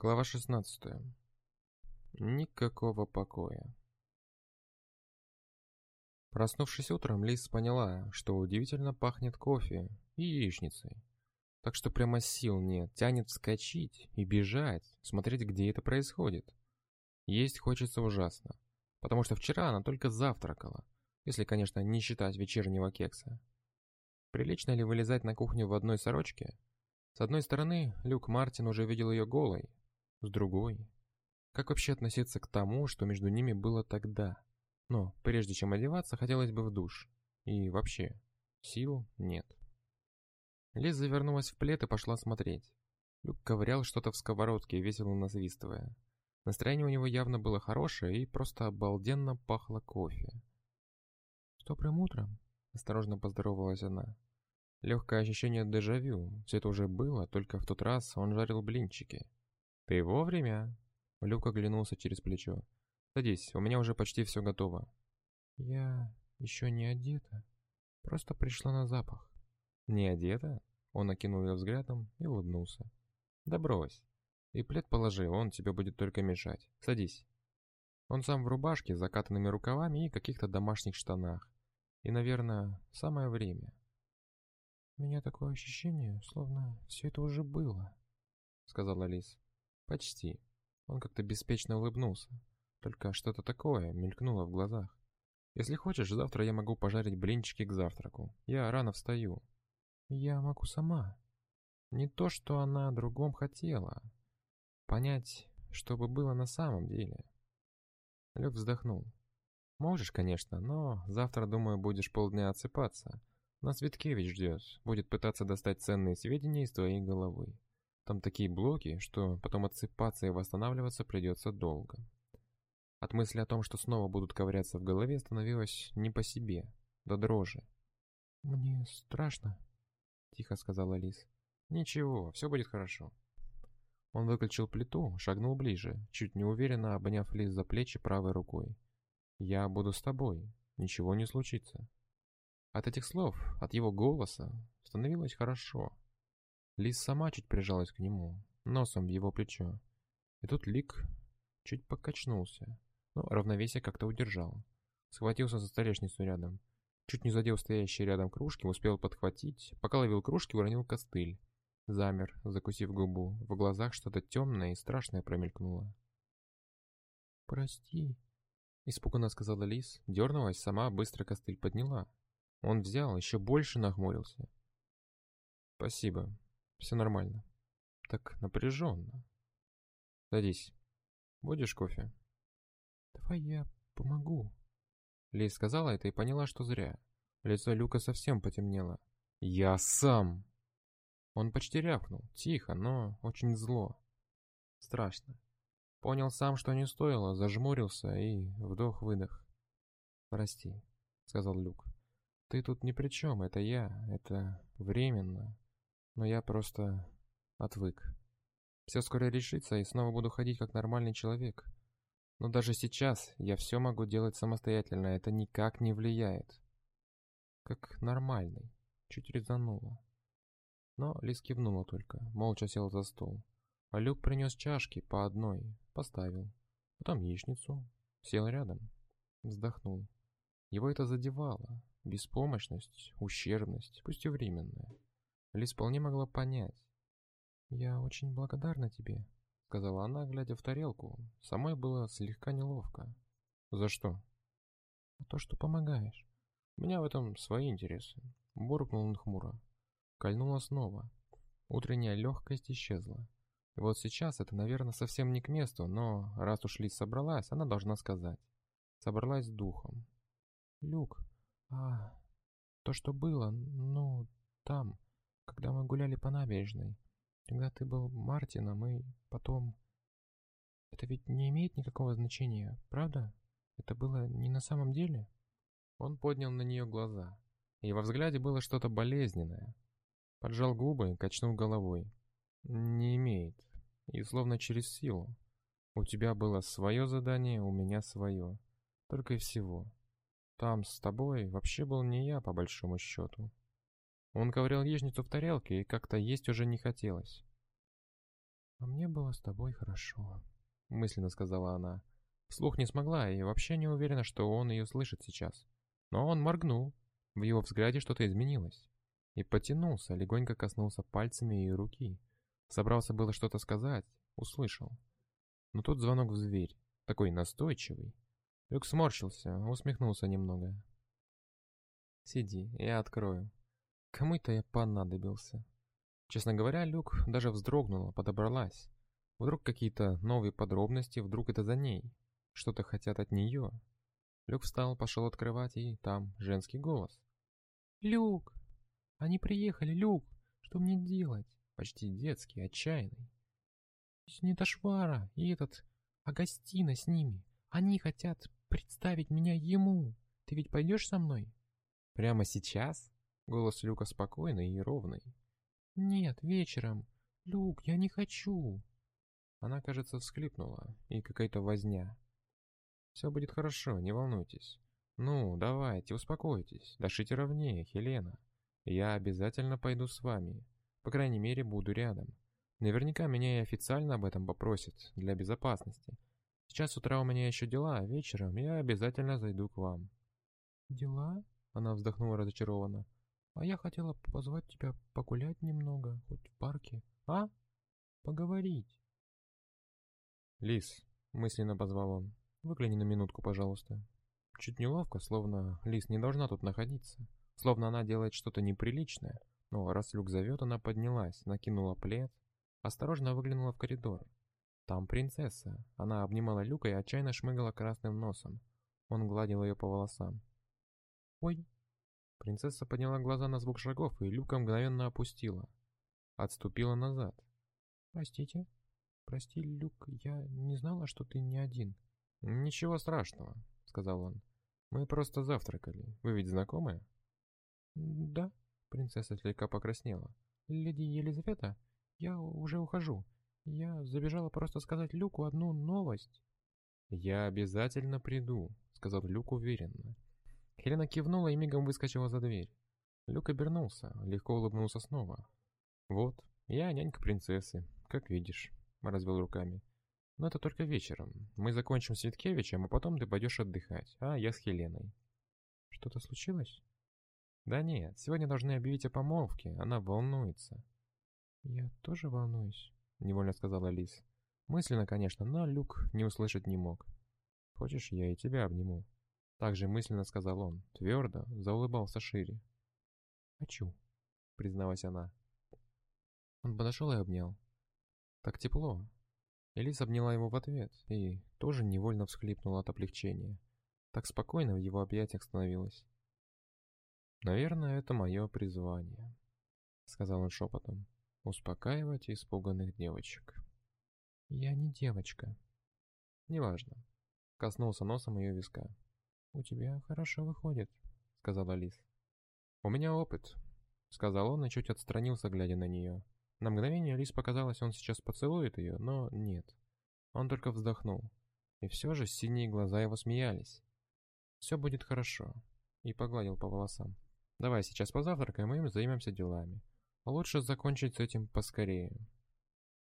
Глава 16. Никакого покоя. Проснувшись утром, Лиз поняла, что удивительно пахнет кофе и яичницей. Так что прямо сил нет, тянет вскочить и бежать, смотреть, где это происходит. Есть хочется ужасно, потому что вчера она только завтракала, если, конечно, не считать вечернего кекса. Прилично ли вылезать на кухню в одной сорочке? С одной стороны, Люк Мартин уже видел ее голой, с другой. Как вообще относиться к тому, что между ними было тогда? Но прежде чем одеваться, хотелось бы в душ. И вообще, сил нет. Лиз завернулась в плед и пошла смотреть. Люк ковырял что-то в сковородке, весело насвистывая. Настроение у него явно было хорошее и просто обалденно пахло кофе. «С добрым утром!» – осторожно поздоровалась она. Легкое ощущение дежавю. Все это уже было, только в тот раз он жарил блинчики. «Ты вовремя?» Люк оглянулся через плечо. «Садись, у меня уже почти все готово». «Я еще не одета. Просто пришла на запах». «Не одета?» Он окинул ее взглядом и улыбнулся. «Да брось. И плед положи, он тебе будет только мешать. Садись». Он сам в рубашке с закатанными рукавами и каких-то домашних штанах. И, наверное, самое время. «У меня такое ощущение, словно все это уже было», — сказала Лис. Почти. Он как-то беспечно улыбнулся. Только что-то такое мелькнуло в глазах. Если хочешь, завтра я могу пожарить блинчики к завтраку. Я рано встаю. Я могу сама. Не то, что она о другом хотела. Понять, что бы было на самом деле. Люк вздохнул. Можешь, конечно, но завтра, думаю, будешь полдня отсыпаться. Нас Виткевич ждет, будет пытаться достать ценные сведения из твоей головы. Там такие блоки, что потом отсыпаться и восстанавливаться придется долго. От мысли о том, что снова будут ковыряться в голове, становилось не по себе, до дрожи. «Мне страшно», — тихо сказала Лис. «Ничего, все будет хорошо». Он выключил плиту, шагнул ближе, чуть неуверенно обняв Лис за плечи правой рукой. «Я буду с тобой, ничего не случится». От этих слов, от его голоса, становилось хорошо. Лис сама чуть прижалась к нему, носом в его плечо. И тут Лик чуть покачнулся, но равновесие как-то удержал. Схватился за столешницу рядом. Чуть не задел стоящие рядом кружки, успел подхватить. Пока ловил кружки, уронил костыль. Замер, закусив губу. В глазах что-то темное и страшное промелькнуло. «Прости», — испуганно сказала Лис. Дернулась, сама быстро костыль подняла. Он взял, еще больше нахмурился. «Спасибо», все нормально. Так напряженно. Садись. Будешь кофе? Давай я помогу. Лей сказала это и поняла, что зря. Лицо Люка совсем потемнело. Я сам. Он почти рявкнул, тихо, но очень зло. Страшно. Понял сам, что не стоило, зажмурился и вдох-выдох. «Прости», — сказал Люк. «Ты тут ни при чем, это я, это временно но я просто отвык. Все скоро решится, и снова буду ходить как нормальный человек. Но даже сейчас я все могу делать самостоятельно, это никак не влияет. Как нормальный. Чуть резануло. Но Лис кивнула только, молча сел за стол. А Люк принес чашки по одной, поставил. Потом яичницу, сел рядом, вздохнул. Его это задевало. Беспомощность, ущербность, пусть и временная. Лис вполне могла понять. «Я очень благодарна тебе», — сказала она, глядя в тарелку. Самой было слегка неловко. «За что?» «За то, что помогаешь. У меня в этом свои интересы», — буркнул он хмуро. Кольнула снова. Утренняя легкость исчезла. И вот сейчас это, наверное, совсем не к месту, но раз уж Лис собралась, она должна сказать. Собралась с духом. «Люк, а то, что было, ну, там...» когда мы гуляли по набережной, когда ты был Мартином и потом... Это ведь не имеет никакого значения, правда? Это было не на самом деле?» Он поднял на нее глаза, и во взгляде было что-то болезненное. Поджал губы, качнул головой. «Не имеет. И словно через силу. У тебя было свое задание, у меня свое. Только и всего. Там с тобой вообще был не я, по большому счету. Он ковырял яичницу в тарелке, и как-то есть уже не хотелось. «А мне было с тобой хорошо», — мысленно сказала она. Вслух не смогла и вообще не уверена, что он ее слышит сейчас. Но он моргнул. В его взгляде что-то изменилось. И потянулся, легонько коснулся пальцами ее руки. Собрался было что-то сказать, услышал. Но тут звонок в дверь, такой настойчивый. Люк сморщился, усмехнулся немного. «Сиди, я открою. Кому-то я понадобился». Честно говоря, Люк даже вздрогнула, подобралась. Вдруг какие-то новые подробности, вдруг это за ней. Что-то хотят от нее. Люк встал, пошел открывать, и там женский голос. «Люк! Они приехали, Люк! Что мне делать?» Почти детский, отчаянный. «Снитошвара и этот Агастина с ними. Они хотят представить меня ему. Ты ведь пойдешь со мной?» «Прямо сейчас?» Голос Люка спокойный и ровный. «Нет, вечером. Люк, я не хочу». Она, кажется, всхлипнула, и какая-то возня. «Все будет хорошо, не волнуйтесь. Ну, давайте, успокойтесь, дышите ровнее, Хелена. Я обязательно пойду с вами. По крайней мере, буду рядом. Наверняка меня и официально об этом попросят, для безопасности. Сейчас с утра у меня еще дела, а вечером я обязательно зайду к вам». «Дела?» — она вздохнула разочарованно. А я хотела позвать тебя погулять немного, хоть в парке. А? Поговорить. Лис, мысленно позвал он. Выгляни на минутку, пожалуйста. Чуть неловко, словно Лис не должна тут находиться. Словно она делает что-то неприличное. Но раз Люк зовет, она поднялась, накинула плед, осторожно выглянула в коридор. Там принцесса. Она обнимала Люка и отчаянно шмыгала красным носом. Он гладил ее по волосам. «Ой, Принцесса подняла глаза на звук шагов, и Люка мгновенно опустила. Отступила назад. «Простите? Прости, Люк, я не знала, что ты не один». «Ничего страшного», — сказал он. «Мы просто завтракали. Вы ведь знакомы?» «Да», — принцесса слегка покраснела. «Леди Елизавета, я уже ухожу. Я забежала просто сказать Люку одну новость». «Я обязательно приду», — сказал Люк уверенно. Хелена кивнула и мигом выскочила за дверь. Люк обернулся, легко улыбнулся снова. «Вот, я нянька принцессы, как видишь», — развел руками. «Но это только вечером. Мы закончим с Виткевичем, а потом ты пойдешь отдыхать, а я с Хеленой». «Что-то случилось?» «Да нет, сегодня должны объявить о помолвке, она волнуется». «Я тоже волнуюсь», — невольно сказала Лис. Мысленно, конечно, но Люк не услышать не мог. «Хочешь, я и тебя обниму?» Также мысленно сказал он, твердо, заулыбался шире. «Хочу», — призналась она. Он подошел и обнял. Так тепло. Элис обняла его в ответ и тоже невольно всхлипнула от облегчения. Так спокойно в его объятиях становилось. «Наверное, это мое призвание», — сказал он шепотом. «Успокаивать испуганных девочек». «Я не девочка». «Неважно». Коснулся носом ее виска. «У тебя хорошо выходит», — сказала Лис. «У меня опыт», — сказал он и чуть отстранился, глядя на нее. На мгновение Лис показалось, он сейчас поцелует ее, но нет. Он только вздохнул. И все же синие глаза его смеялись. «Все будет хорошо», — и погладил по волосам. «Давай сейчас позавтракаем и займемся делами. Лучше закончить с этим поскорее».